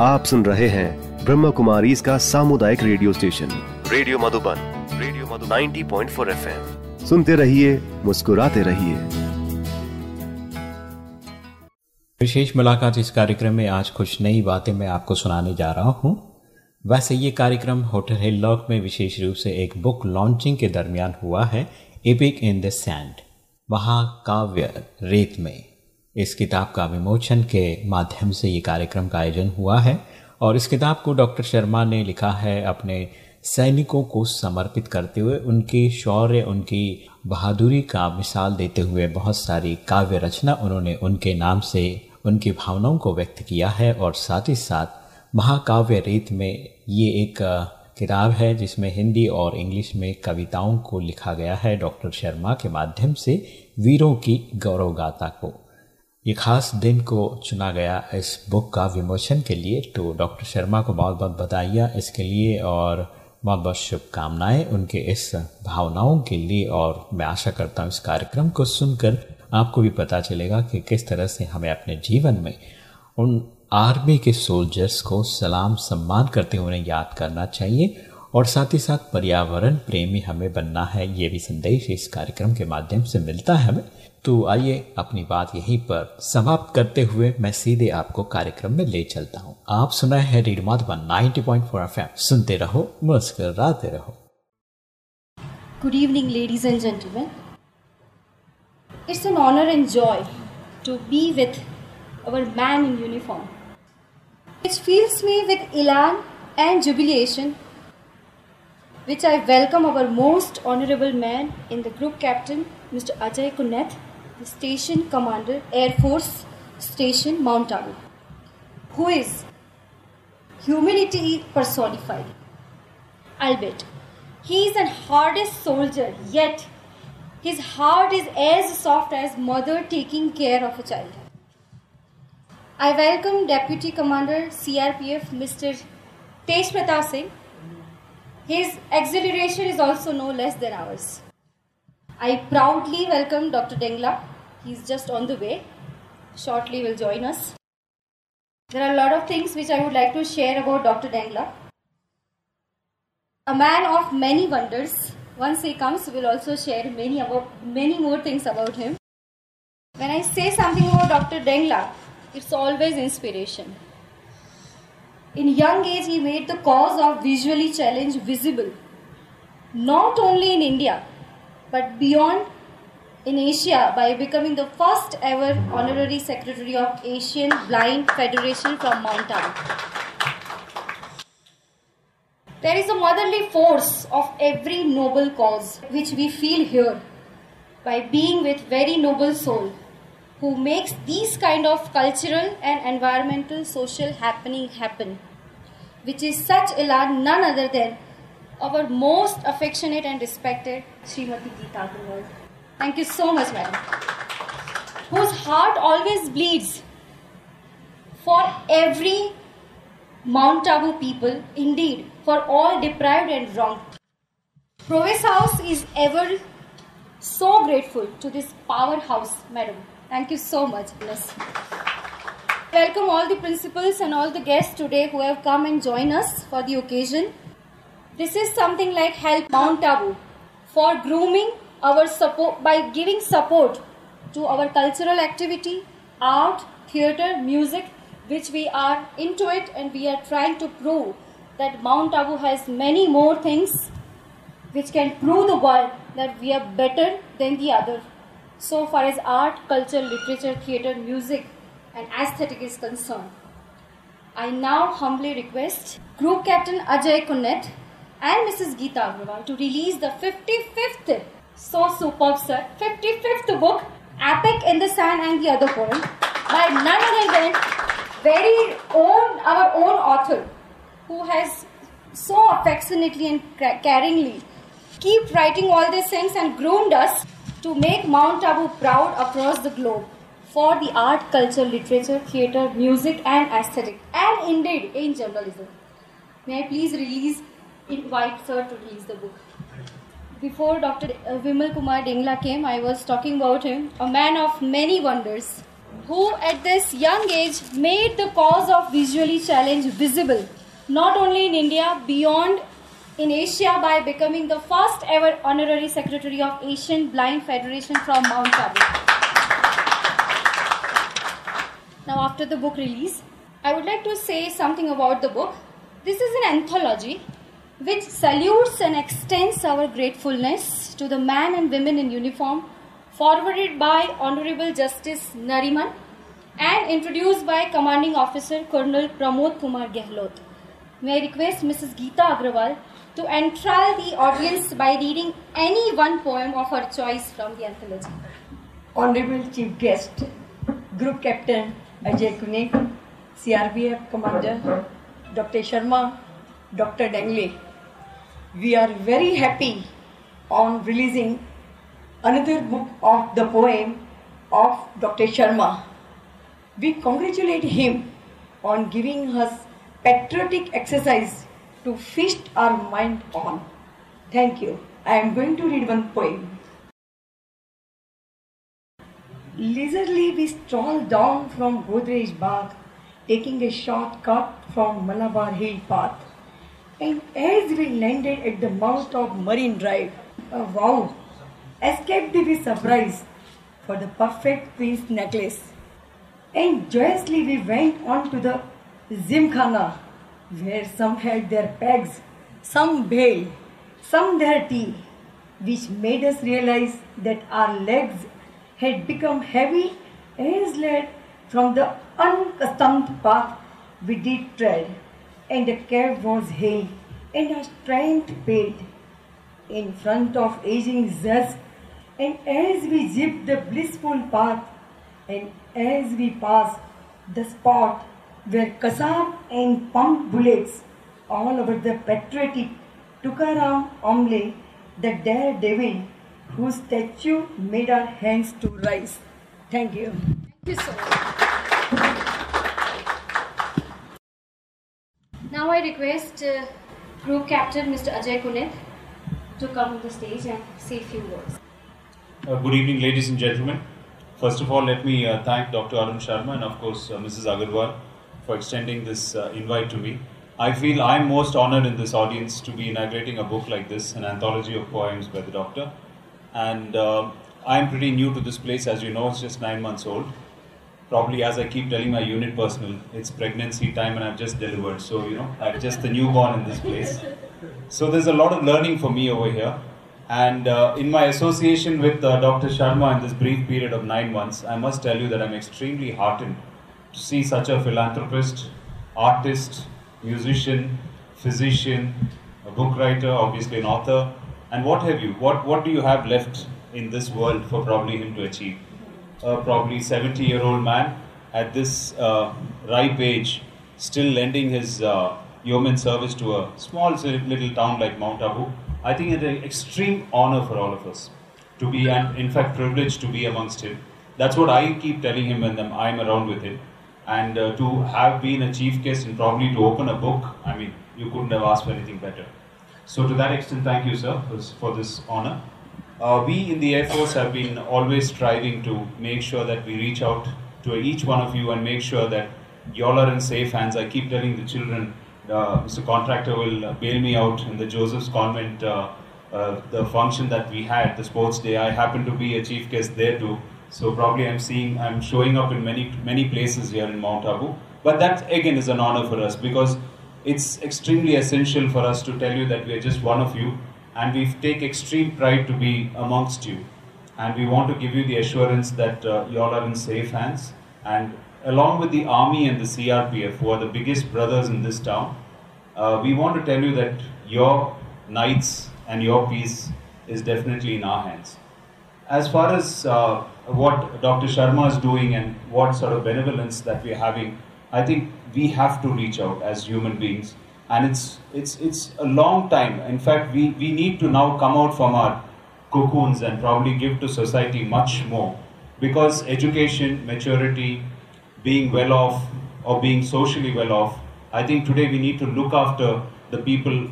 आप सुन रहे हैं ब्रह्म कुमारी इसका सामुदायिक radio station. Radio Madhuban radio Madhuban. 90.4 FM. सुनते रहिए मुस्कुराते रहिए। विशेष मुलाकात इस कार्यक्रम में आज कुछ नई बातें मैं आपको सुनाने जा रहा हूँ। वैसे ये कार्यक्रम होटल हिल लॉक में विशेष रूप से एक बुक लॉन्चिंग के दरमियान हुआ है एपिक इन द सैंड महाकाव्य रेत में। इस किताब का विमोचन के माध्यम से ये कार्यक्रम का आयोजन हुआ है और इस किताब को डॉक्टर शर्मा ने लिखा है अपने सैनिकों को समर्पित करते हुए, उनकी शौर्य, उनकी बहादुरी का मिसाल देते हुए बहुत सारी काव्य रचना उन्होंने उनके नाम से, उनकी भावनाओं को व्यक्त किया है और साथ ही साथ महाकाव्य रेत में ये एक किताब है जिसमें हिंदी और इंग्लिश में कविताओं को लिखा गया है डॉक्टर शर्मा के माध्यम से वीरों की गौरव गाथा को। ये खास दिन को चुना गया इस बुक का विमोचन के लिए। तो डॉक्टर शर्मा को बहुत बहुत बधाइयाँ इसके लिए और बहुत बहुत शुभकामनाएँ उनके इस भावनाओं के लिए। और मैं आशा करता हूँ इस कार्यक्रम को सुनकर आपको भी पता चलेगा कि किस तरह से हमें अपने जीवन में उन आर्मी के सोल्जर्स को सलाम सम्मान करते हुए याद करना चाहिए। और साथ ही साथ पर्यावरण प्रेमी हमें बनना है ये भी संदेश इस कार्यक्रम के माध्यम से मिलता है हमें तो आइए अपनी बात यहीं पर समाप्त करते हुए मैं सीधे आपको कार्यक्रम में ले चलता हूँ आप सुनाए हैं रेडियो माधवन 90.4 एफएम सुनते रहो मुस्कराते रहो Good evening, ladies and gentlemen. It's an honor and joy to be with our man in uniform. It fills me with elan and jubilation, which I welcome our most honorable man in the group captain, Mr. Ajay Kunath, the station commander, Air Force Station, Mount Abu, who is humanity personified. Albeit, he is an hardest soldier, yet his heart is as soft as mother taking care of a child. I welcome Deputy Commander CRPF Mr. Tej Pratap Singh. His exhilaration is also no less than ours. I proudly welcome Dr. Dengla. He's just on the way. Shortly will join us. There are a lot of things which I would like to share about Dr. Dengla. A man of many wonders. Once he comes, we'll also share many about many more things about him. When I say something about Dr. Dengla, it's always inspiration. In young age, he made the cause of visually challenged visible, not only in India, but beyond in Asia by becoming the first ever honorary secretary of Asian Blind Federation from Mount Abu. There is a motherly force of every noble cause which we feel here by being with very noble soul who makes these kind of cultural and environmental social happening happen which is such elan none other than our most affectionate and respected Srimati Geeta Agarwal. Thank you so much, madam. Whose heart always bleeds for every Mount Abu people, indeed, for all deprived and wronged. Provis House is ever so grateful to this powerhouse, madam. Thank you so much. Bless. Welcome all the principals and all the guests today who have come and joined us for the occasion. This is something like Help Mount Abu for grooming our support by giving support to our cultural activity, art, theatre, music, which we are into it and we are trying to prove that Mount Abu has many more things which can prove the world that we are better than the other so far as art, culture, literature, theatre, music, and aesthetic is concerned. I now humbly request Group Captain Ajay Kunnet and Mrs. Geeta Agrawal to release the 55th, so superb sir, 55th book, Epic in the Sand and the Other Poem, by none other than very own, our own author, who has so affectionately and caringly keep writing all these things and groomed us to make Mount Abu proud across the globe for the art, culture, literature, theatre, music, and aesthetic, and indeed in journalism. May I please release, invite sir to release the book. Before Dr. Uh, Vimal Kumar Dingla came, I was talking about him, a man of many wonders, who at this young age made the cause of visually challenged visible, not only in India, beyond in Asia by becoming the first ever honorary secretary of Asian Blind Federation from Mount Abu. Now, after the book release, I would like to say something about the book. This is an anthology which salutes and extends our gratefulness to the men and women in uniform, forwarded by Honorable Justice Nariman and introduced by Commanding Officer Colonel Pramod Kumar Gehlot. May I request Mrs. Geeta Agrawal to enthrall the audience by reading any one poem of her choice from the anthology. Honorable Chief Guest, Group Captain Ajay Kunik, CRPF Commander Dr. Sharma, Dr. Dangley. We are very happy on releasing another book of the poem of Dr. Sharma. We congratulate him on giving us patriotic exercise to feast our mind on. Thank you. I am going to read one poem. Leisurely we strolled down from Godrej Bagh, taking a short cut from Malabar Hill Path. And as we landed at the mouth of Marine Drive, a wow escaped with surprise for the perfect Queen's necklace. And joyously we went on to the Zimkhana, where some had their pegs, some bail, some their tea, which made us realize that our legs had become heavy as led from the unaccustomed path we did tread, and the cab was hailed, and our strength paid. In front of aging Zaz, and as we zipped the blissful path, and as we passed the spot where Kasab and pumped bullets all over the patriotic Tukaram Omle, the daredevil whose statue made our hands to rise. Thank you. Thank you so much. Now I request uh, Group Captain Mr. Ajay Kunit to come on the stage and say a few words. Uh, good evening, ladies and gentlemen. First of all, let me uh, thank Dr. Arun Sharma and, of course, uh, Mrs. Agarwal for extending this uh, invite to me. I feel I'm most honored in this audience to be inaugurating a book like this, an anthology of poems by the doctor. And uh, I'm pretty new to this place, as you know, it's just nine months old. Probably, as I keep telling my unit personnel, it's pregnancy time and I've just delivered. So, you know, I'm just the newborn in this place. So, there's a lot of learning for me over here. And uh, in my association with uh, Dr. Sharma in this brief period of nine months, I must tell you that I'm extremely heartened to see such a philanthropist, artist, musician, physician, a book writer, obviously an author, and what have you? What, what do you have left in this world for probably him to achieve? A probably 70 year old man at this uh, ripe age, still lending his uh, yeoman service to a small little town like Mount Abu. I think it's an extreme honor for all of us to be, and in fact, privileged to be amongst him. That's what I keep telling him when I'm around with him. And uh, to have been a chief guest and probably to open a book, I mean, you couldn't have asked for anything better. So, to that extent, thank you, sir, for this, honor. Uh, we in the Air Force have been always striving to make sure that we reach out to each one of you and make sure that y'all are in safe hands. I keep telling the children, uh, Mr. Contractor will bail me out in the Joseph's Convent, uh, uh, the function that we had, the sports day. I happen to be a chief guest there too. So probably I'm seeing, I'm showing up in many, many places here in Mount Abu. But that again is an honor for us because it's extremely essential for us to tell you that we are just one of you and we take extreme pride to be amongst you. And we want to give you the assurance that uh, you all are in safe hands and along with the army and the CRPF, who are the biggest brothers in this town, uh, we want to tell you that your nights and your peace is definitely in our hands. As far as uh, what Dr. Sharma is doing and what sort of benevolence that we're having, I think we have to reach out as human beings. And it's, it's, it's a long time. In fact, we, we need to now come out from our cocoons and probably give to society much more. Because education, maturity, being well off, or being socially well off, I think today we need to look after the people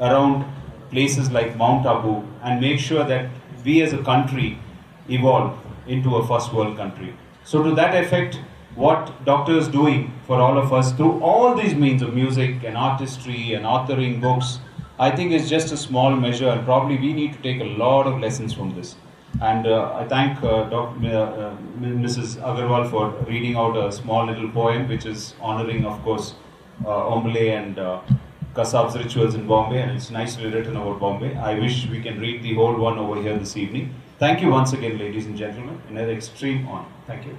around places like Mount Abu and make sure that we as a country evolve into a first world country. So, to that effect, what Doctor is doing for all of us through all these means of music and artistry and authoring books, I think is just a small measure, and probably we need to take a lot of lessons from this. And uh, I thank uh, uh, uh, Mrs. Agarwal for reading out a small little poem, which is honoring, of course, uh, Ombole and uh, Kasab's rituals in Bombay, and it's nicely written about Bombay. I wish we can read the whole one over here this evening. Thank you once again, ladies and gentlemen, in an extreme honor. Thank you.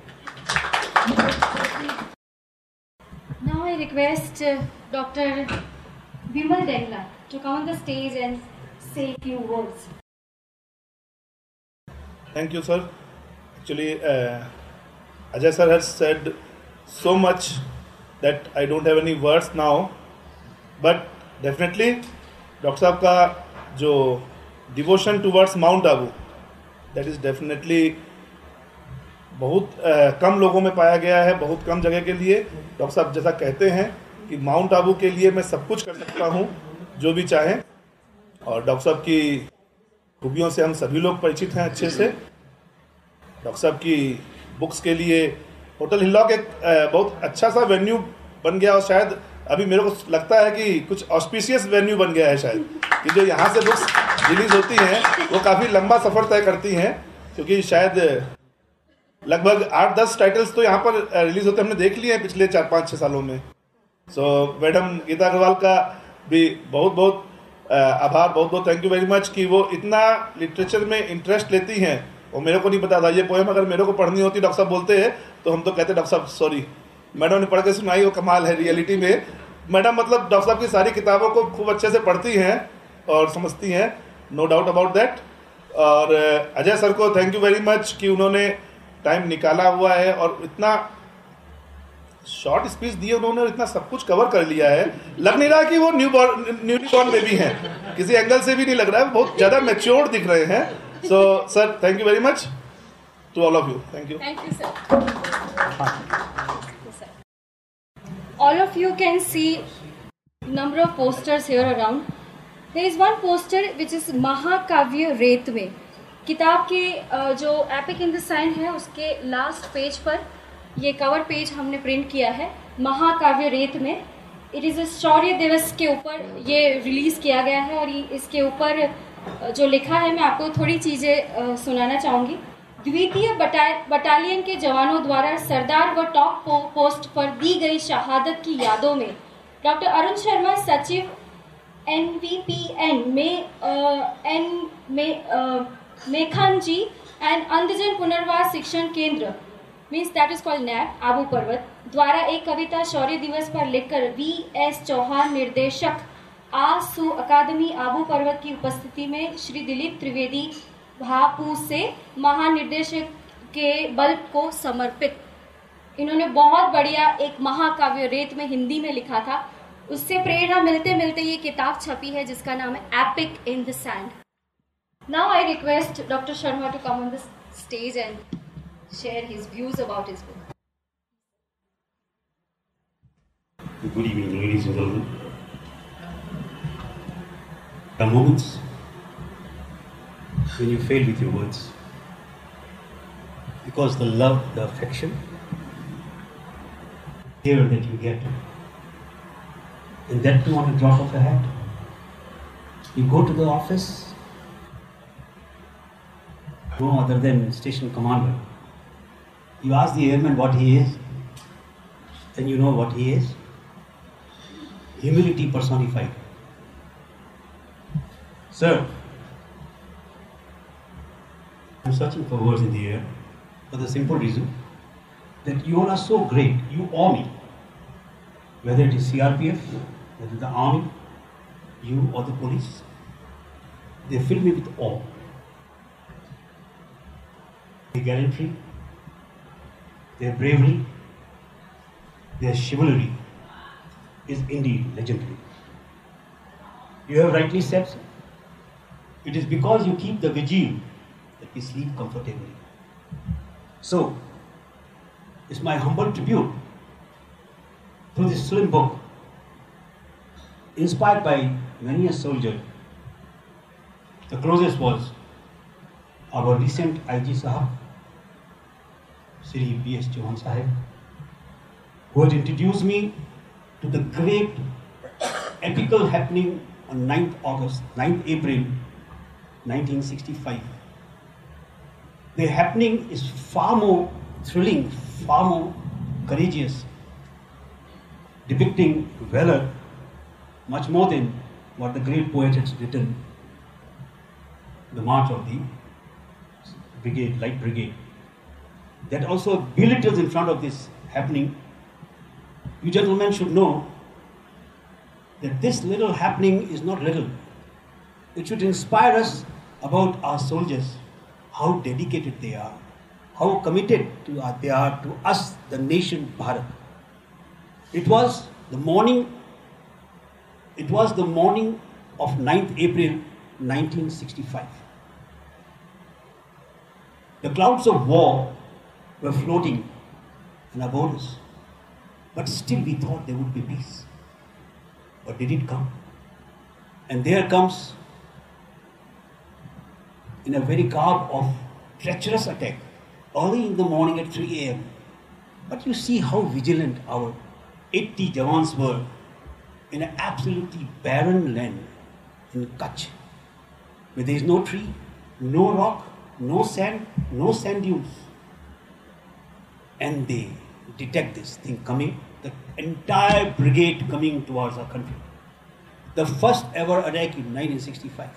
Now I request uh, Dr. Bimal Dengla to come on the stage and say a few words. Thank you, sir. Actually, uh, Ajay sir has said so much that I don't have any words now. But definitely, doctor साहब का जो devotion towards Mount Abu that is definitely बहुत uh, कम लोगों में पाया गया है बहुत कम जगह के लिए। डॉक्टर साहब जैसा कहते हैं कि माउंट आबू के लिए मैं सब कुछ कर सकता हूँ जो भी चाहें। और डॉक्टर साहब की खूबियों से हम सभी लोग परिचित हैं अच्छे से। डॉक्टर साहब की बुक्स के लिए होटल हिलॉक एक बहुत अच्छा सा वेन्यू बन गया और शायद अभी मेरे को लगता है कि कुछ ऑस्पिशियस वेन्यू बन गया है शायद कि जो यहाँ से बुक्स रिलीज़ होती हैं वो काफ़ी लंबा सफ़र तय करती हैं क्योंकि शायद लगभग आठ, दस टाइटल्स तो यहाँ पर रिलीज़ होते हमने देख लिए हैं पिछले चार, पाँच छः सालों में। सो मैडम गीता अग्रवाल का भी बहुत बहुत आभार, बहुत बहुत थैंक यू वेरी मच कि वो इतना लिटरेचर में इंटरेस्ट लेती हैं। और मेरे को नहीं पता था। ये पोएम अगर मेरे को पढ़नी होती, डॉक्टर साहब बोलते हैं तो हम तो कहते, डॉक्टर साहब सॉरी मैडम ने पढ़ के सुनाई, वो कमाल है रियलिटी में। मैडम मतलब डॉक्टर साहब की सारी किताबों को खूब अच्छे से पढ़ती हैं और समझती हैं। नो डाउट अबाउट दैट और अजय सर को थैंक यू वेरी मच कि उन्होंने टाइम निकाला हुआ है और इतना शॉर्ट स्पीच दिए उन्होंने और इतना सब कुछ कवर कर लिया है। लग नहीं रहा कि वो न्यू बॉर्न बेबी हैं। किसी एंगल से भी नहीं लग रहा है। बहुत ज़्यादा मेच्योर दिख रहे हैं। So sir thank you very much to all of you thank you. All of you can see number of posters here around. There is one poster is महाकाव्य रेत में किताब के जो एपिक इन द साइन है उसके last page पर ये कवर पेज हमने प्रिंट किया है महाकाव्य रेत में। इट इज़ शौर्य दिवस के ऊपर ये रिलीज़ किया गया है और इसके ऊपर जो लिखा है मैं आपको थोड़ी चीज़ें सुनाना चाहूँगी। द्वितीय बटा- बटालियन के जवानों द्वारा सरदार व टॉप पो, पोस्ट पर दी गई शहादत की यादों में। डॉक्टर अरुण शर्मा सचिव एनवीपीएन में अ, एन में अ, मेखान जी एंड अंधजन पुनर्वास शिक्षण केंद्र means that is called NAB Abu पर्वत द्वारा एक कविता शौर्य दिवस पर लिखकर वी एस चौहान निर्देशक आसु अकादमी आबू पर्वत की उपस्थिति में श्री दिलीप त्रिवेदी भापू से महानिर्देशक के बल्ब को समर्पित। इन्होंने बहुत बढ़िया एक महाकाव्य रेत में हिंदी में लिखा था। उससे प्रेरणा मिलते मिलते ये किताब छपी है, जिसका नाम है epic in the sand Now I request Dr. Sharma to come on the stage and share his views about his book. Good evening, ladies and gentlemen. There are moments when you fail with your words because the love, the affection, the care that you get, and that too on a drop of a hat. You go to the office no other than station commander. You ask the airman what he is, then you know what he is humility personified. Sir, I'm searching for words in the air for the simple reason that you all are so great, you awe me. Whether it is CRPF, whether the army, you or the police, they fill me with awe. Their gallantry, their bravery, their chivalry is indeed legendary. You have rightly said. It is because you keep the vigil that we sleep comfortably. So, it's my humble tribute through this slim book, inspired by many a soldier. The closest was our recent IG Sahab, Sri B.S. Chauhan Sahib, who had introduced me to the great epical happening on 9th August, 9th April 1965. The happening is far more thrilling, far more courageous, depicting valor much more than what the great poet has written, the march of the brigade, light brigade. That also belittles in front of this happening. You gentlemen should know that this little happening is not little. It should inspire us about our soldiers, how dedicated they are, how committed to, they are to us, the nation Bharat. It was the morning, it was the morning of 9th April 1965. The clouds of war were floating in our borders, but still we thought there would be peace. But did it come? And there comes, in a very garb of treacherous attack, early in the morning at 3 a.m. But you see how vigilant our 80 Jawans were in an absolutely barren land in Kutch, where there is no tree, no rock, no sand, no sand dunes. And they detect this thing coming, the entire brigade coming towards our country. The first ever attack in 1965.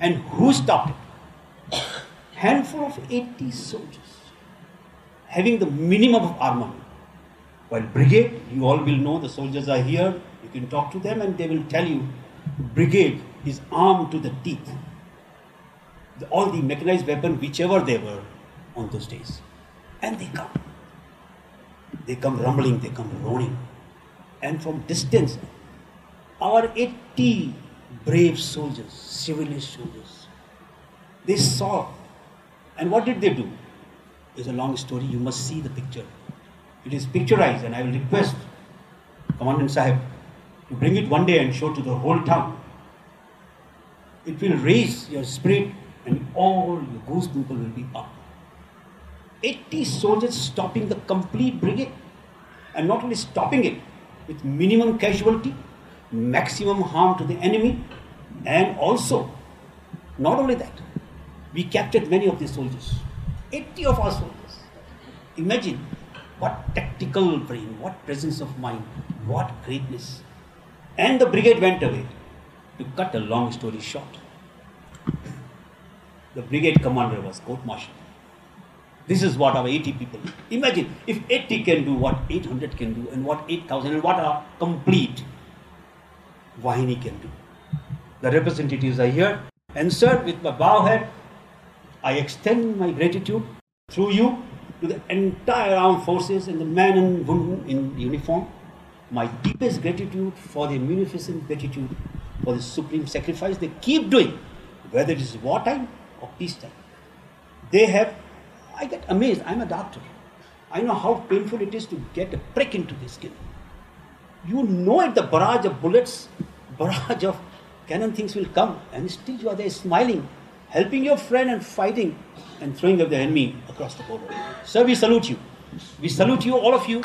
And who stopped it? Handful of 80 soldiers having the minimum of armament. While brigade, you all will know the soldiers are here, you can talk to them and they will tell you brigade is armed to the teeth. All the mechanized weapon, whichever they were on those days. And they come. They come rumbling, they come roaring. And from distance, our 80 brave soldiers, civilian soldiers, they saw. And what did they do? It's a long story, you must see the picture. It is picturized, and I will request Commandant Sahib to bring it one day and show to the whole town. It will raise your spirit, and all your goose people will be up. 80 soldiers stopping the complete brigade, and not only stopping it with minimum casualty, maximum harm to the enemy, and also, not only that, we captured many of these soldiers. 80 of our soldiers. Imagine what tactical brain, what presence of mind, what greatness. And the brigade went away. To cut a long story short, the brigade commander was court martialed. This is what our 80 people. Imagine if 80 can do what 800 can do, and what 8,000 and what our complete Vahini can do. The representatives are here, and sir, with my bow head, I extend my gratitude through you to the entire armed forces and the men and women in uniform. My deepest gratitude for their munificent gratitude for the supreme sacrifice they keep doing, whether it is wartime or peacetime. They have, I get amazed. I'm a doctor. I know how painful it is to get a prick into the skin. You know it, the barrage of bullets, barrage of cannon things will come, and still you are there smiling, helping your friend and fighting and throwing up the enemy across the border. Sir, we salute you. We salute you, all of you,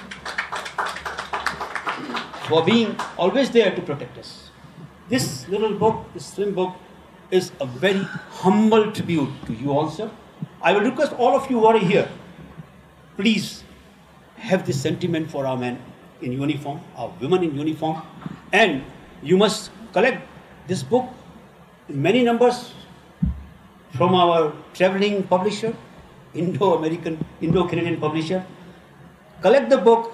for being always there to protect us. This little book, this slim book, is a very humble tribute to you all, sir. I will request all of you who are here, please have this sentiment for our men in uniform, our women in uniform, and you must collect this book in many numbers from our traveling publisher, Indo-American, Indo-Canadian publisher, collect the book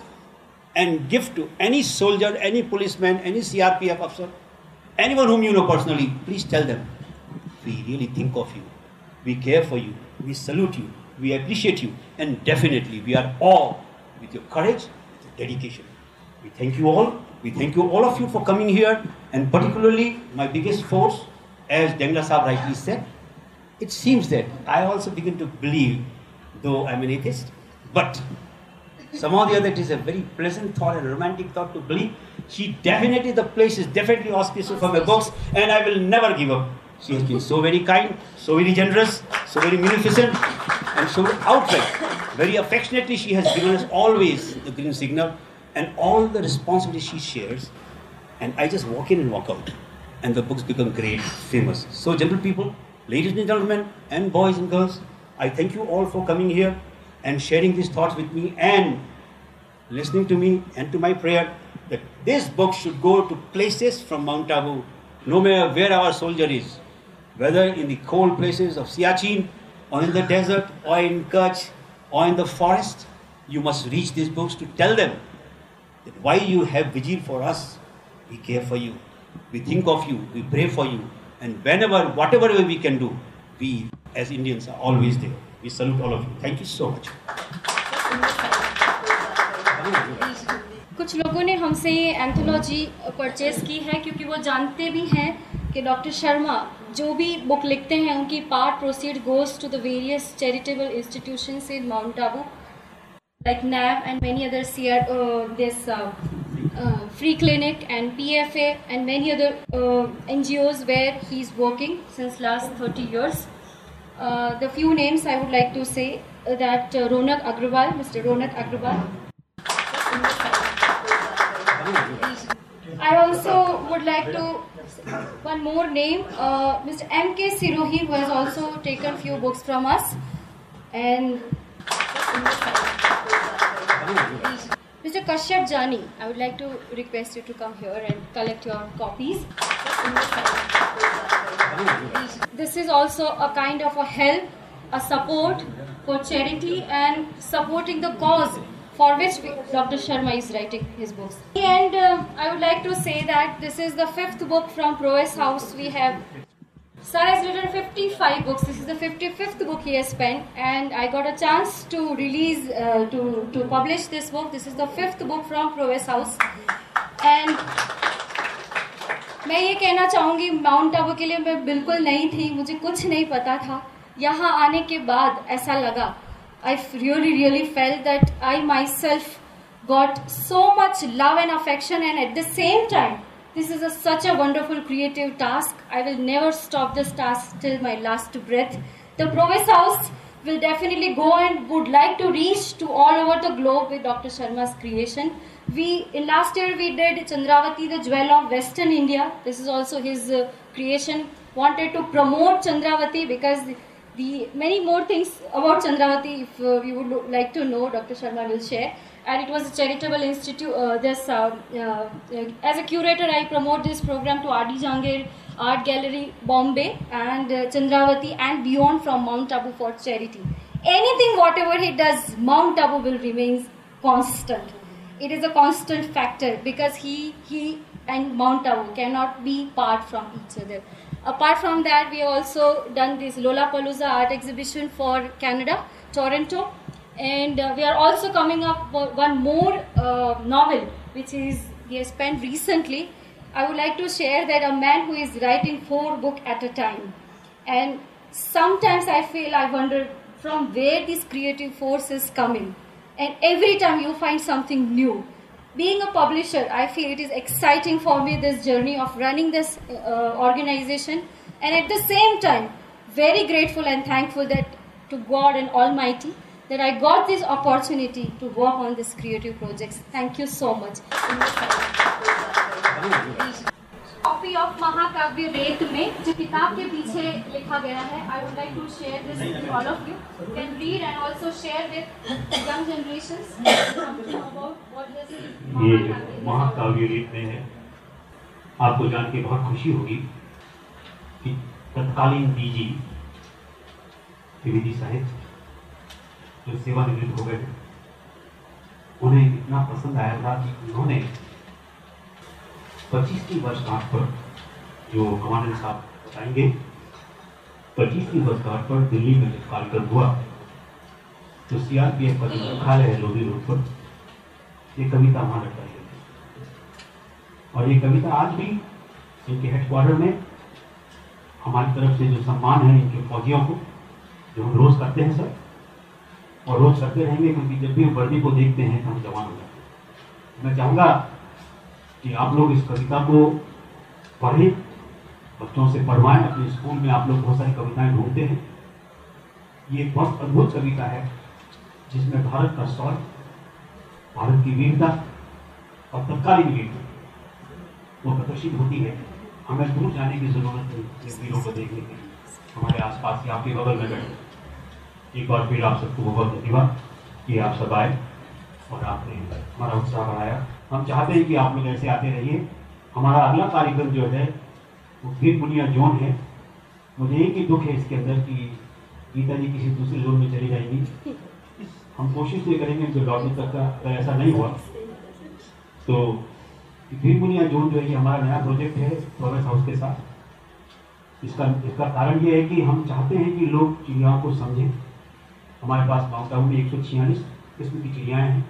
and give to any soldier, any policeman, any CRPF officer, anyone whom you know personally, please tell them, we really think of you, we care for you, we salute you, we appreciate you, and definitely we are all with your courage, with your dedication. We thank you all. We thank you all of you for coming here, and particularly my biggest force, as Dengla Saab rightly said, it seems that I also begin to believe, though I'm an atheist, but somehow the other it is a very pleasant thought and romantic thought to believe. She definitely, the place is definitely auspicious for my books, and I will never give up. She has been so very kind, so very generous, so very munificent, and so outright, very affectionately, she has given us always the green signal and all the responsibility she shares. And I just walk in and walk out, and the books become great, famous. So, gentle people, ladies and gentlemen, and boys and girls, I thank you all for coming here and sharing these thoughts with me and listening to me and to my prayer that this book should go to places from Mount Abu, no matter where our soldier is, whether in the cold places of Siachen, or in the desert, or in Kutch, or in the forest. You must reach these books to tell them that why you have vigil for us, we care for you, we think of you, we pray for you, and whenever, whatever way we can do, we as Indians are always there. We salute all of you. Thank you so much. कुछ लोगों ने हमसे ये anthology purchase की है क्योंकि वो जानते भी हैं कि डॉक्टर शर्मा जो भी बुक लिखते हैं उनकी part proceed goes to the various charitable institutions in Mount Abu like NAV and many other CR, uh, this uh, uh, free clinic and PFA and many other uh, NGOs where he's working since last 30 years. Uh, the few names I would like to say uh, that uh, Ronak Agrawal, Mr. Ronak Agrawal. I also would like to one more name, uh, Mr. M. K. Sirohi, who has also taken few books from us, and Mr. Kashyap Jani. I would like to request you to come here and collect your copies. This is also a kind of a help, a support for charity and supporting the cause for which Dr. Sharma is writing his books. And uh, I would like to say that this is the fifth book from Prowess House. We have Sir has written 55 books. This is the 55th book he has penned, and I got a chance to release, uh, to, to publish this book. This is the fifth book from Prowess House. And मैं ये कहना चाहूँगी mount Abu के लिए मैं बिल्कुल नहीं थी मुझे कुछ नहीं पता था यहाँ आने के बाद ऐसा लगा I really, really felt that I myself got so much love and affection and at the same time, this is a, such a wonderful creative task. I will never stop this task till my last breath. The Provis House will definitely go and would like to reach to all over the globe with Dr. Sharma's creation. We in last year we did Chandravati, the jewel of Western India. This is also his uh, creation. Wanted to promote Chandravati because the many more things about chandravati if uh, you would like to know dr sharma will share. And it was a charitable institute uh, this uh, uh, uh, as a curator i promote this program to adi jangir art gallery bombay and uh, chandravati and beyond from mount abu for charity. Anything whatever he does mount abu will remain constant. It is a constant factor because he he and mount abu cannot be part from each other apart from that we also done this Lola lollapalooza art exhibition for canada toronto. And uh, we are also coming up one more uh, novel which is he has penned recently. I would like to share that a man who is writing four book at a time. And sometimes i feel i wonder from where this creative force is coming and every time you find something new being a publisher i feel it is exciting for me this journey of running this uh, organization. And at the same time very grateful and thankful that to god and almighty that i got this opportunity to work on this creative projects. Thank you so much copy of महाकाव्य रेत में जो किताब के पीछे लिखा गया है I would like to share this with all of you can read and also share with young generations about what ये महाकाव्य रीत में है। आपको जान के बहुत खुशी होगी कि तत्कालीन डीजी त्रिवेदी साहिब जो सेवानिवृत्त हो गए उन्हें इतना पसंद आया था कि उन्होंने पच्चीसवीं वर्षगांठ पर जो कमांडेंट साहब बताएँगे, पच्चीसवीं वर्षगांठ पर दिल्ली में जब कार्यक्रम हुआ। तो सीआरपीएफ का जो मुख्यालय है लोधी रोड पर, ये कविता वहाँ लटकाई गई और ये कविता आज भी इनके हेडक्वार्टर में, हमारी तरफ़ से जो सम्मान है इनके फौजियों को, जो हम रोज करते हैं सर, और रोज करते रहेंगे, क्योंकि जब भी वर्दी को देखते हैं तो हम जवान हो जाते हैं। मैं चाहूँगा कि आप लोग इस कविता को पढ़ें, बच्चों से पढ़वाएँ, अपने स्कूल में आप लोग बहुत सारी कविताएँ ढूंढते हैं। ये एक बहुत अद्भुत कविता है, जिसमें भारत का सौर भारत की वीरता और तत्कालीन वीरता, वो प्रदर्शित होती है। हमें दूर जाने की ज़रूरत नहीं वीरों को देखने के लिए। हमारे आसपास या आपके बगल में बैठे। एक बार फिर आप सबको बहुत धन्यवाद कि आप सब आए और आपने हमारा उत्साह बढ़ाया। हम चाहते हैं कि आप लोग ऐसे आते रहिए। हमारा अगला कार्यक्रम जो है, वो फिर बुनिया जोन है। मुझे एक ही दुख है इसके अंदर कि गीता जी किसी दूसरे जोन में चली जाएँगी। हम कोशिश ये करेंगे उनके लौटने तक का ऐसा नहीं हुआ तो फिर बुनिया जोन जो है हमारा नया प्रोजेक्ट है प्रोग्रेस हाउस के साथ। इसका इसका कारण ये है कि हम चाहते हैं कि लोग चिड़ियाओं को समझें। हमारे पास माउंट आबू में एक सौ छियालीस किस्म की चिड़ियाएँ हैं।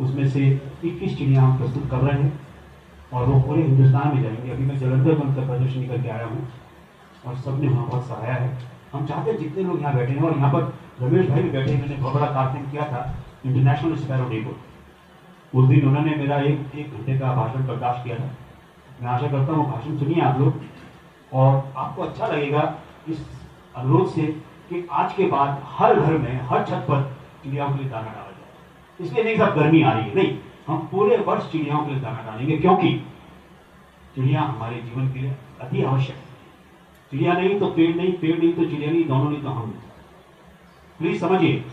उसमें से इक्कीस चिड़िया हम प्रस्तुत कर रहे हैं और वो पूरे हिंदुस्तान में जाएँगे। अभी मैं जलंधर उनका प्रदर्शन करके आया हूँ और सबने वहाँ बहुत सराहाया है। हम चाहते हैं जितने लोग यहाँ बैठे हैं और यहाँ पर रमेश भाई भी बैठे हैं, मैंने बहुत बड़ा कार्यक्रम किया था इंटरनेशनल स्पैरो डे को। उस दिन उन्होंने मेरा एक एक घंटे का भाषण बर्दाश्त किया था। मैं आशा करता हूँ भाषण सुनिए आप लोग और आपको अच्छा लगेगा इस अनुरोध से कि आज के बाद हर घर में, हर छत पर चिड़ियाओं के लिए दाना डाला। इसलिए नहीं, सब गर्मी आ रही है। नहीं, हम पूरे वर्ष चिड़ियाओं के लिए दाना डालेंगे, क्योंकि चिड़िया हमारे जीवन के लिए अति आवश्यक है। चिड़िया नहीं तो पेड़ नहीं पेड़ नहीं तो चिड़िया नहीं, दोनों नहीं तो हम प्लीज़ समझिए।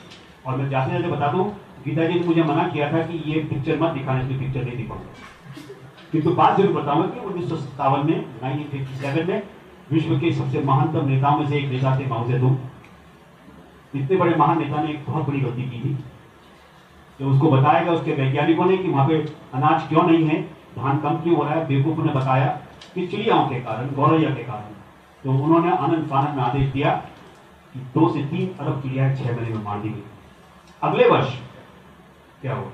और मैं जाते जाते बता दूँ गीता जी ने मुझे मना किया था कि ये पिक्चर मत दिखाना इसलिए पिक्चर नहीं दिखाऊँगा। किंतु बात ज़रूर बताऊँगा कि उन्नीस सौ सत्तावन में नाइनटीन सेवन में विश्व के सबसे महानतम नेताओं में से एक नेता थे जेतुंग इतने बड़े महान नेता ने एक बहुत बड़ी गलती की थी। तो उसको गया, उसके वैज्ञानिकों ने कि वहाँ पे अनाज क्यों नहीं है, धान कम क्यों हो रहा है, बेवकूफ़ ने बताया कि चिड़ियाओं के कारण, गौरैया के कारण। तो उन्होंने आनंद फानंद में आदेश दिया कि दो से तीन अरब चिड़िया छह महीने में मार दी गई। अगले वर्ष क्या हुआ?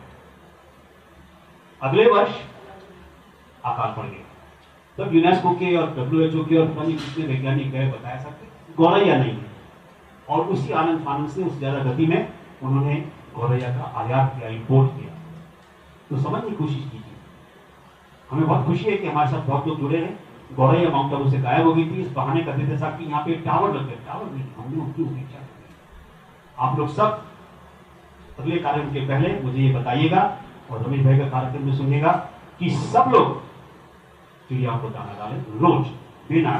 अगले वर्ष अकाल पड़ गया। तब यूनेस्को के और डब्ल्यू एच ओ के और कितने वैज्ञानिक गए, बताया सकते गौरैया नहीं है। और उसी आनंद फानंद से, उस ज़्यादा गति में उन्होंने गौरैया का आयात किया इंपोर्ट किया। तो समझने की कोशिश कीजिए। हमें बहुत खुशी है कि हमारे साथ बहुत लोग जुड़े हैं। गौरैया माउंट आबू से गायब हो गई थी। इस बहाने करते थे साहब कि यहाँ पे टावर लग गए टावर नहीं, हमने उनकी उपेक्षा कर आप लोग सब अगले कार्यक्रम के पहले मुझे ये बताइएगा और रमेश भाई का कार्यक्रम में सुनिएगा कि सब लोग चिड़ियाओं को दाना डालें रोज, बिना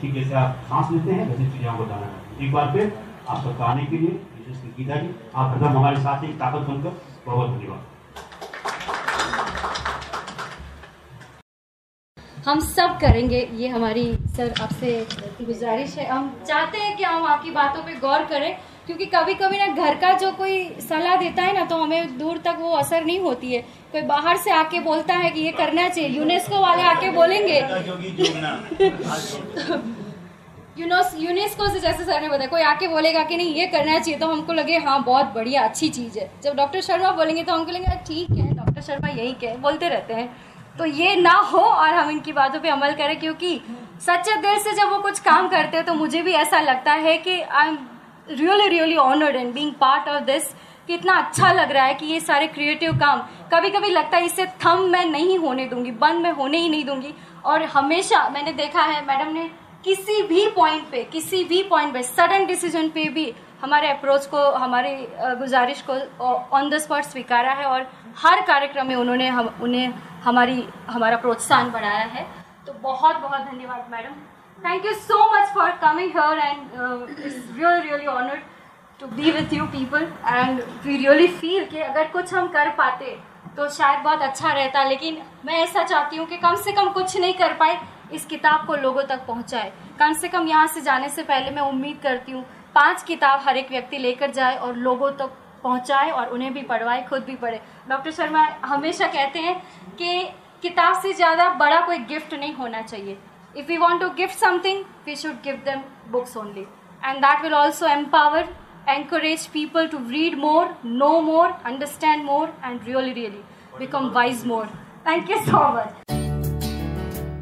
ठीक जैसे आप सांस लेते हैं, वैसे चिड़ियाओं को दाना डालें। एक बार फिर आप सबका आने के लिए विशेष गीता जी आप हरदम हमारे साथ ही ताकत बनकर बहुत बहुत धन्यवाद। हम सब करेंगे ये हमारी सर आपसे गुजारिश है। हम चाहते हैं कि हम आपकी बातों पे गौर करें क्योंकि कभी कभी ना घर का जो कोई सलाह देता है ना तो हमें दूर तक वो असर नहीं होती है। कोई बाहर से आके बोलता है कि ये करना चाहिए यूनेस्को वाले आके बोलेंगे। यूनेस्को से जैसे सर ने बताया, कोई आके बोलेगा कि नहीं, ये करना चाहिए तो हमको लगे हाँ बहुत बढ़िया, अच्छी चीज़ है। जब डॉक्टर शर्मा बोलेंगे तो हमको लगेगा, ठीक है, डॉक्टर शर्मा यही कहे, बोलते रहते हैं। तो ये ना हो और हम इनकी बातों पे अमल करें, क्योंकि सच्चे दिल से जब वो कुछ काम करते हैं तो मुझे भी ऐसा लगता है कि I am really really honoured and being part of this कि इतना अच्छा लग रहा है कि ये सारे क्रिएटिव काम कभी कभी लगता है इसे थम मैं नहीं होने दूँगी, बंद मैं होने ही नहीं दूँगी। और हमेशा मैंने देखा है, मैडम ने किसी भी पॉइंट पे, किसी भी पॉइंट पे सडन डिसीज़न पे भी हमारे अप्रोच को, हमारी गुजारिश को ऑन द स्पॉट स्वीकारा है और हर कार्यक्रम में उन्होंने हम, उन्हें हमारी, हमारा प्रोत्साहन बढ़ाया है। तो बहुत बहुत धन्यवाद, madam. Thank you so much for coming here and it's really really honoured to be with you people and we really feel कि अगर कुछ हम कर पाते तो शायद बहुत अच्छा रहता, लेकिन मैं ऐसा चाहती हूँ कि कम से कम कुछ नहीं कर पाए। इस किताब को लोगों तक पहुँचाए कम से कम यहाँ से जाने से पहले मैं उम्मीद करती हूँ पाँच किताब हर एक व्यक्ति लेकर जाए और लोगों तक पहुँचाए और उन्हें भी पढ़वाए खुद भी पढ़े डॉक्टर शर्मा हमेशा कहते हैं कि किताब से ज़्यादा बड़ा कोई गिफ्ट नहीं होना चाहिए if you want to gift something we should give them books only and that will also empower encourage people to read more, know more, understand more, and really, really become wise more. Thank you so much.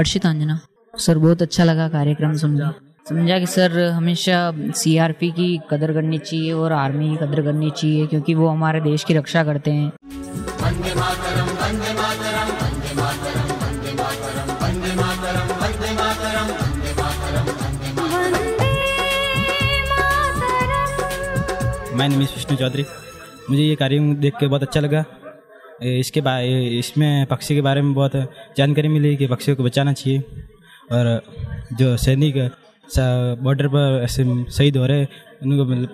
Harshit Anjana. Sir, बहुत अच्छा लगा कार्यक्रम समझा समझा कि sir, हमेशा CRP की कदर करनी चाहिए और आर्मी की कदर करनी चाहिए, क्योंकि वो हमारे देश की रक्षा करते हैं। मैं नमेश विष्णु चौधरी मुझे ये कार्यक्रम देख के बहुत अच्छा लगा। इसके इसमें पक्षी के बारे में बहुत जानकारी मिली कि पक्षियों को बचाना चाहिए। और जो सैनिक बॉर्डर पर ऐसे शहीद हो रहे, उनको मतलब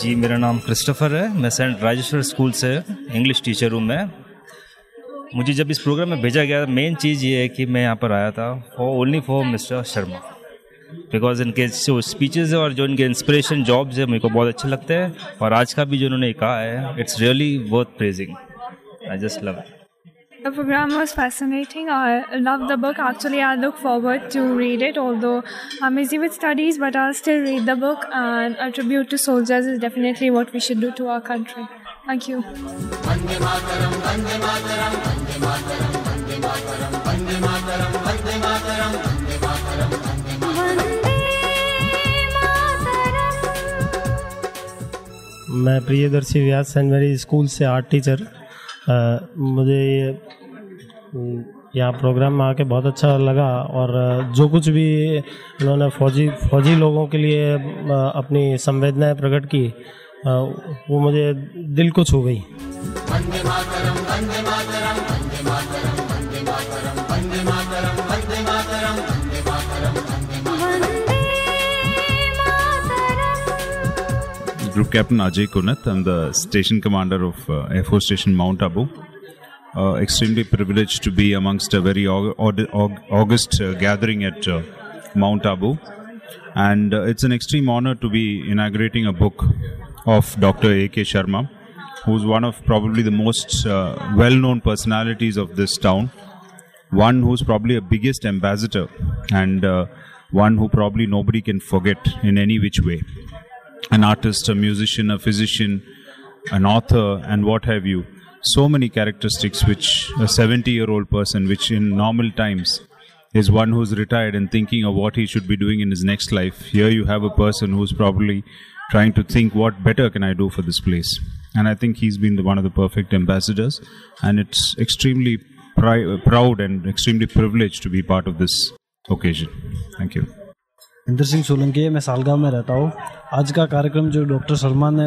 जी, मेरा नाम क्रिस्टोफर है। मैं सेंट राजेश्वर स्कूल से इंग्लिश टीचर हूँ मैं। मुझे जब इस प्रोग्राम में भेजा गया मेन चीज़ ये है कि मैं यहाँ पर आया था for only for mister Sharma because इनके जो स्पीचेस है और जो इनके इंस्पिरेशन जॉब्स है मेरे को बहुत अच्छे लगते हैं और आज का भी जो उन्होंने कहा है it's really worth praising I just love The program was fascinating. I love the book. Actually, I look forward to read it. Although I'm busy with studies, but I'll still read the book. And a tribute to soldiers is definitely what we should do to our country. Thank you. मैं Priyadarshi Vyas Saint Mary school से art teacher uh, मुझे ये यहाँ programme में आके बहुत अच्छा लगा और जो कुछ भी उन्होंने फौजी फौजी लोगों के लिए अपनी संवेदनाएँ प्रकट की वो मुझे दिल को छू गई uh, Air Force Station Mount Abu. Uh, extremely privileged to be amongst a very aug- aug- aug- august uh, gathering at uh, Mount Abu. And uh, it's an extreme honor to be inaugurating a book of Dr. A.K. Sharma, who's one of probably the most uh, well known personalities of this town. One who's probably a biggest ambassador and uh, one who probably nobody can forget in any which way an artist, a musician, a physician, an author, and what have you. So many characteristics which a 70 year old person, which in normal times is one who's retired and thinking of what he should be doing in his next life. Here you have a person who's probably trying to think what better can I do for this place. And I think he's been the, one of the perfect ambassadors. And it's extremely pri- proud and extremely privileged to be part of this occasion. Thank you. Indra Singh Solanki मैं सालगांव में रहता हूँ आज का कार्यक्रम जो doctor Sharma ने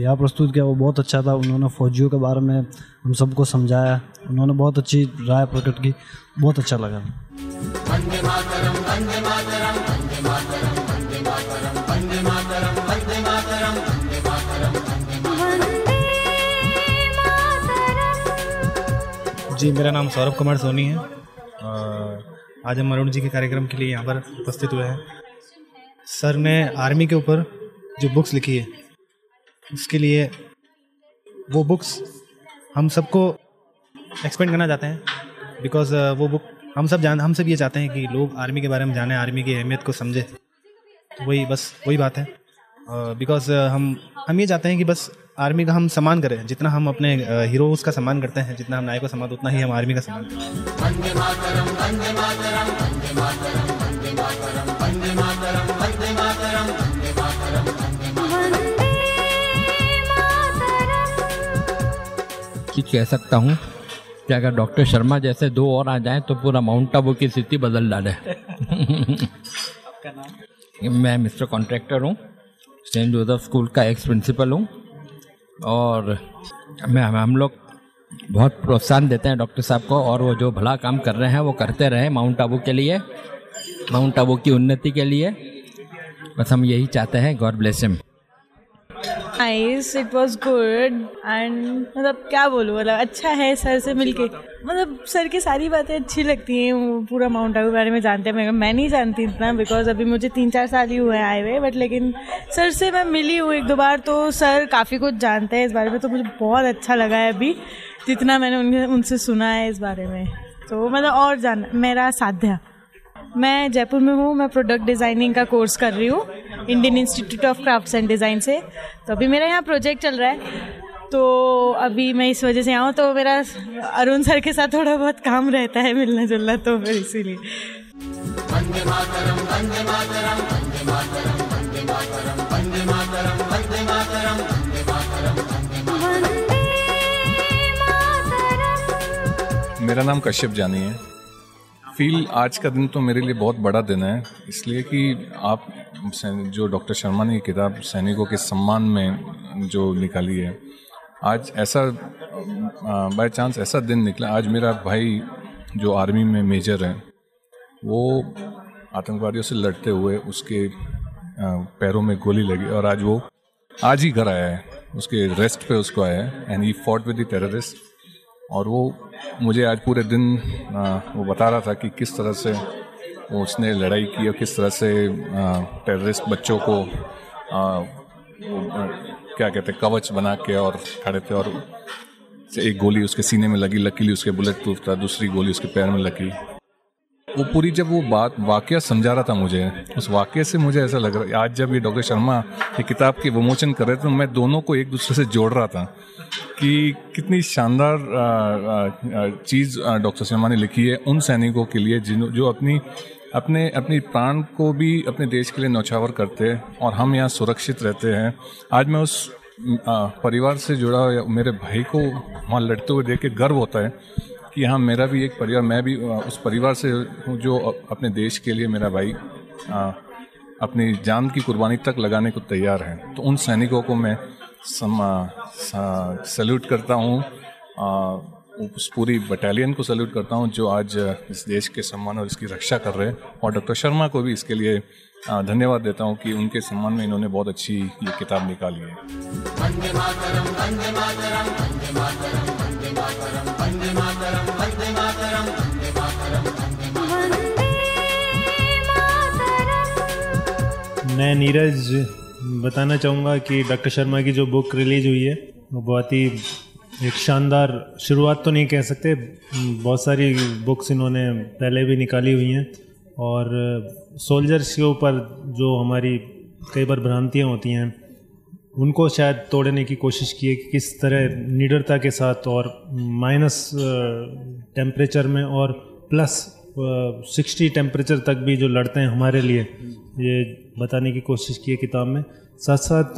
यहाँ प्रस्तुत किया वो बहुत अच्छा था उन्होंने फौजियों के बारे में हम सबको समझाया उन्होंने बहुत अच्छी राय प्रकट की बहुत अच्छा लगा जी, मेरा नाम सौरभ कुमार सोनी है। आज हम अरुण जी के कार्यक्रम के लिए यहाँ पर उपस्थित हुए हैं। सर ने आर्मी के ऊपर जो बुक्स लिखी है, उसके लिए वो बुक्स हम सबको एक्सपेंड करना चाहते हैं। बिकॉज़ वो बुक हम सब जान, हम सब ये चाहते हैं कि लोग आर्मी के बारे में जाने, आर्मी की अहमियत को समझे। तो वही बस, वही बात है। बिकॉज़ हम हम ये चाहते हैं कि बस आर्मी का हम सम्मान करें जितना हम अपने हीरोज़ का सम्मान करते हैं जितना हम नायक का सम्मान उतना ही हम आर्मी का सम्मान करें वंदे मातरं वंदे मातरं वंदे मातरं वंदे मातरं वंदे मातरं वंदे मातरं वंदे मातरं कि कह सकता हूँ कि अगर डॉक्टर शर्मा जैसे दो और आ जाएँ तो पूरा माउंट आबू की स्थिति बदल डाले। मैं मिस्टर कॉन्ट्रैक्टर हूँ। सेंट जोसेफ स्कूल का एक्स प्रिंसिपल हूँ। और मैं, हम लोग बहुत प्रोत्साहन देते हैं डॉक्टर साहब को और वो जो भला काम कर रहे हैं वो करते रहे माउंट आबू के लिए, माउंट आबू की उन्नति के लिए। बस हम यही चाहते हैं God bless nice it was good and मतलब क्या बोलूँ? मतलब अच्छा है सर से मिलके। मतलब सर की सारी बातें अच्छी लगती हैं। वो पूरा माउंट आबू के बारे में जानते हैं। मैं मैं नहीं जानती इतना बिकॉज़ अभी मुझे तीन चार साल ही हुए हैं आए हुए। बट लेकिन सर से मैं मिली हूँ एक दो बार तो सर काफ़ी कुछ जानते हैं इस बारे में। तो मुझे बहुत अच्छा लगा है अभी जितना मैंने उनसे सुना है इस बारे में। तो मतलब और जान मेरा साध्या। मैं जयपुर में हूँ मैं प्रोडक्ट डिज़ाइनिंग का कोर्स कर रही हूँ Indian Institute of Crafts and Design से। तो अभी मेरा यहाँ प्रोजेक्ट चल रहा है। तो अभी मैं इस वजह से आऊँ तो मेरा अरुण सर के साथ थोड़ा बहुत काम रहता है मिलना जुलना तो फिर इसीलिए। मेरा नाम कश्यप जानी है। फील आज का दिन तो मेरे लिए बहुत बड़ा दिन है, इसलिए कि आप जो डॉक्टर शर्मा ने किताब सैनिकों के सम्मान में जो निकाली है, आज ऐसा बाय चांस ऐसा दिन निकला, आज मेरा भाई जो आर्मी में मेजर है, वो आतंकवादियों से लड़ते हुए उसके पैरों में गोली लगी और आज वो, आज ही घर आया है, उसके रेस्ट पे उसको आया है and he fought with the terrorist और वो मुझे आज पूरे दिन वो बता रहा था कि किस तरह से वो उसने लड़ाई की और किस तरह से टेररिस्ट बच्चों को आ, क्या कहते हैं कवच बना के और खड़े थे और एक गोली उसके सीने में लगी लकीली उसके बुलेट प्रूफ था दूसरी गोली उसके पैर में लगी। वो पूरी जब वो बात वाक्य समझा रहा था मुझे, उस वाक्य से मुझे ऐसा लग रहा है आज जब ये डॉक्टर शर्मा ये किताब के विमोचन कर रहे थे तो मैं दोनों को एक दूसरे से जोड़ रहा था कि कितनी शानदार चीज़ डॉक्टर शर्मा ने लिखी है उन सैनिकों के लिए जिन, जो अपनी, अपने, अपनी प्राण को भी अपने देश के लिए नौछावर करते हैं और हम यहाँ सुरक्षित रहते हैं। आज मैं उस परिवार से जुड़ा हुआ मेरे भाई को वहाँ लड़ते हुए देख के गर्व होता है कि हाँ मेरा भी एक परिवार मैं भी उस परिवार से हूँ जो अपने देश के लिए मेरा भाई आ, अपनी जान की कुर्बानी तक लगाने को तैयार है। तो उन सैनिकों को मैं सल्यूट करता हूँ उस पूरी बटालियन को सल्यूट करता हूँ जो आज इस देश के सम्मान और इसकी रक्षा कर रहे हैं। और डॉक्टर शर्मा को भी इसके लिए धन्यवाद देता हूँ कि उनके सम्मान में इन्होंने बहुत अच्छी ये किताब निकाली है। मैं नीरज बताना चाहूँगा कि डॉक्टर शर्मा की जो बुक रिलीज़ हुई है, वो बहुत ही एक शानदार शुरुआत तो नहीं कह सकते, बहुत सारी बुक्स इन्होंने पहले भी निकाली हुई हैं। और सोल्जर्स के ऊपर जो हमारी कई बार भ्रांतियाँ होती हैं उनको शायद तोड़ने की कोशिश की है कि किस तरह निडरता के साथ और माइनस टेम्परेचर में और प्लस सिक्सटी टेम्परेचर तक भी जो लड़ते हैं हमारे लिए, ये बताने की कोशिश की है किताब में। साथ साथ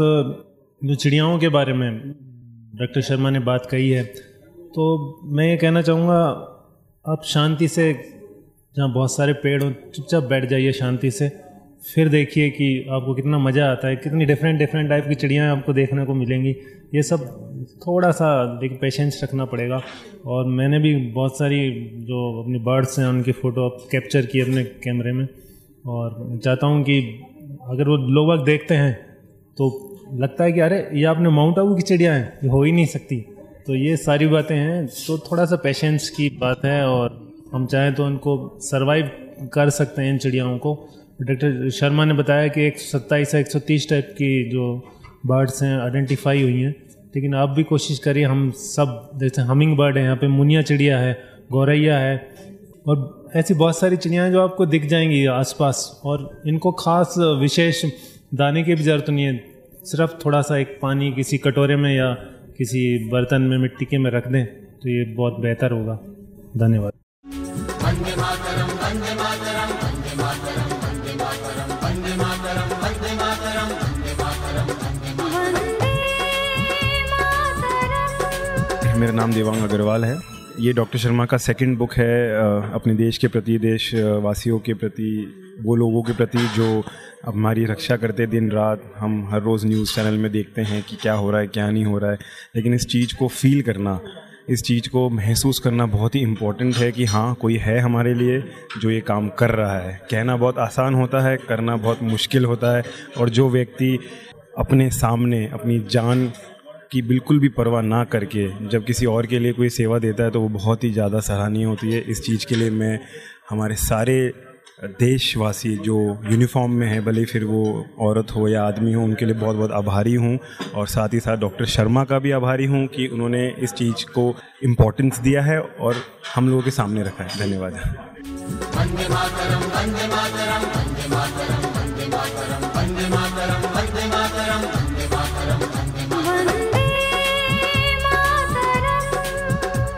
जो चिड़ियाओं के बारे में डॉक्टर शर्मा ने बात कही है तो मैं ये कहना चाहूँगा, आप शांति से, जहाँ बहुत सारे पेड़ हों, चुपचाप बैठ जाइए शांति से। फिर देखिए कि आपको कितना मज़ा आता है, कितनी डिफरेंट डिफरेंट टाइप की चिड़ियाँ आपको देखने को मिलेंगी। ये सब थोड़ा सा देखिए पेशेंस रखना पड़ेगा। और मैंने भी बहुत सारी जो अपनी बर्ड्स हैं, उनकी फ़ोटो कैप्चर की अपने कैमरे में। और चाहता हूँ कि अगर वो लोग बाग देखते हैं तो लगता है कि अरे, ये आपने माउंट आबू की चिड़िया हैं, ये हो ही नहीं सकती। तो ये सारी बातें हैं तो थोड़ा सा पेशेंस की बात है। और हम चाहें तो उनको सरवाइव कर सकते हैं इन चिड़ियाओं को। डॉक्टर शर्मा ने बताया कि एक सौ सत्ताईस एक सौ तीस टाइप की जो बर्ड्स हैं आइडेंटिफाई हुई हैं। लेकिन आप भी कोशिश करिए, हम सब, जैसे हमिंग बर्ड है, यहाँ पे मुनिया चिड़िया है, गौरैया है, और ऐसी बहुत सारी चिड़ियाँ हैं जो आपको दिख जाएँगी आसपास, और इनको खास विशेष दाने की भी ज़रूरत नहीं है। सिर्फ़ थोड़ा सा एक पानी किसी कटोरे में या किसी बर्तन में, मिट्टी के में रख दें तो ये बहुत बेहतर होगा। धन्यवाद। मेरा नाम देवांग अग्रवाल है। ये डॉक्टर शर्मा का सेकंड बुक है अपने देश के प्रति देश अ, वासियों के प्रति वो लोगों के प्रति जो हमारी रक्षा करते दिन रात हम हर रोज़ न्यूज़ चैनल में देखते हैं कि क्या हो रहा है क्या नहीं हो रहा है। लेकिन इस चीज़ को फील करना इस चीज़ को महसूस करना बहुत ही इम्पोर्टेंट है कि हाँ कोई है हमारे लिए जो ये काम कर रहा है। कहना बहुत आसान होता है करना बहुत मुश्किल होता है और जो व्यक्ति अपने सामने अपनी जान की बिल्कुल भी परवाह ना करके जब किसी और के लिए कोई सेवा देता है तो वो बहुत ही ज़्यादा सराहनीय होती है। इस चीज़ के लिए मैं हमारे सारे देशवासी जो यूनिफॉर्म में है, भले फिर वो औरत हो या आदमी हो, उनके लिए बहुत बहुत आभारी हूँ और साथ ही साथ डॉक्टर शर्मा का भी आभारी हूँ कि उन्होंने इस चीज़ को इम्पोर्टेंस दिया है और हम लोगों के सामने रखा है। धन्यवाद।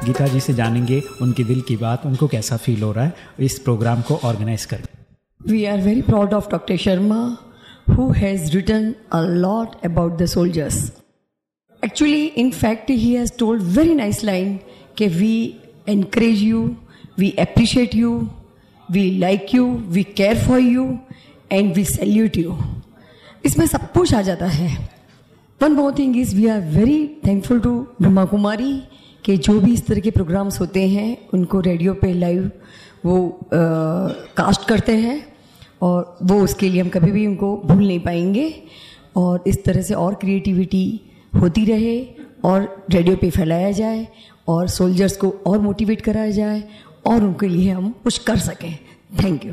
गीता जी से जानेंगे उनके दिल की बात, उनको कैसा फील हो रहा है, इस प्रोग्राम को ऑर्गेनाइज कर we are very proud of doctor Sharma who has written a lot about the soldiers actually in fact he has told very nice line के we encourage you we appreciate you we like you we care for you and we salute you इसमें सब कुछ आ जाता है। One more thing is we are very thankful to Brahma Kumari कि जो भी इस तरह के प्रोग्राम्स होते हैं उनको रेडियो पे लाइव वो आ, कास्ट करते हैं और वो उसके लिए हम कभी भी उनको भूल नहीं पाएँगे और इस तरह से और क्रिएटिविटी होती रहे और रेडियो पे फैलाया जाए और सोल्जर्स को और मोटिवेट कराया जाए और उनके लिए हम कुछ कर सकें। थैंक यू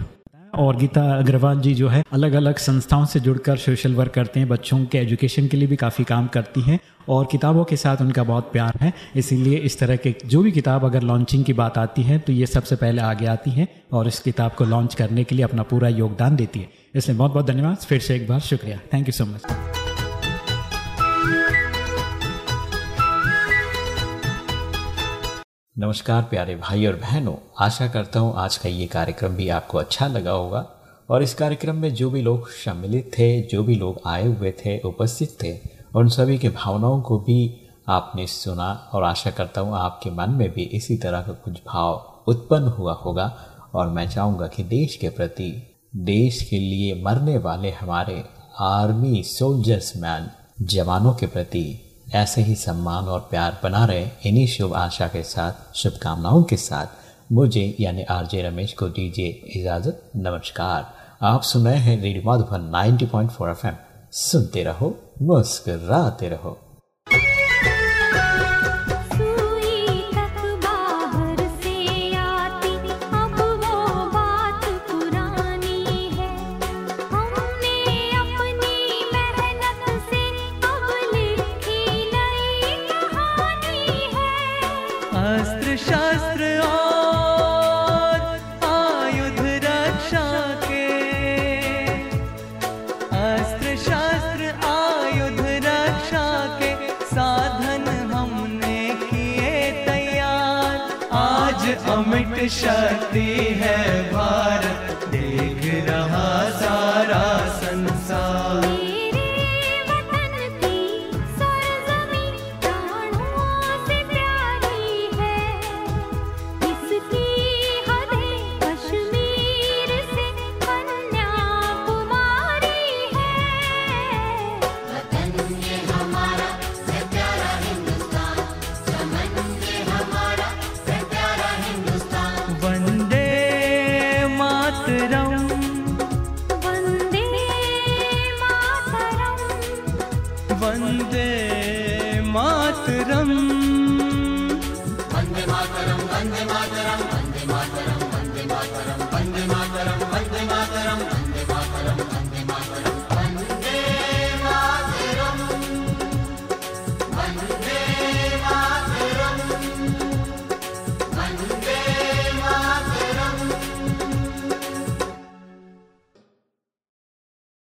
और गीता अग्रवाल जी जो है अलग अलग संस्थाओं से जुड़कर सोशल वर्क करते हैं, बच्चों के एजुकेशन के लिए भी काफ़ी काम करती हैं और किताबों के साथ उनका बहुत प्यार है। इसीलिए इस तरह के जो भी किताब अगर लॉन्चिंग की बात आती है तो ये सबसे पहले आगे आती हैं और इस किताब को लॉन्च करने के लिए अपना पूरा योगदान देती है। इसलिए बहुत बहुत धन्यवाद। फिर से एक बार शुक्रिया। थैंक यू सो मच नमस्कार प्यारे भाई और बहनों, आशा करता हूँ आज का ये कार्यक्रम भी आपको अच्छा लगा होगा। और इस कार्यक्रम में जो भी लोग सम्मिलित थे, जो भी लोग आए हुए थे, उपस्थित थे, उन सभी के भावनाओं को भी आपने सुना और आशा करता हूँ आपके मन में भी इसी तरह का कुछ भाव उत्पन्न हुआ होगा। और मैं चाहूँगा कि देश के प्रति, देश के लिए मरने वाले हमारे आर्मी सोल्जर्स मैन, जवानों के प्रति ऐसे ही सम्मान और प्यार बना रहे इन्हीं शुभ आशा के साथ, शुभकामनाओं के साथ। मुझे यानी आरजे रमेश को दीजिए इजाज़त। नमस्कार। आप सुन रहे हैं रेडियो माधुबन 90.4 एफएम। सुनते रहो, मुस्कराते रहो। शस्त्र और आयुध रक्षा के। अस्त्र शस्त्र आयुध रक्षा के साधन हमने किए तैयार। आज अमिट शक्ति है भारत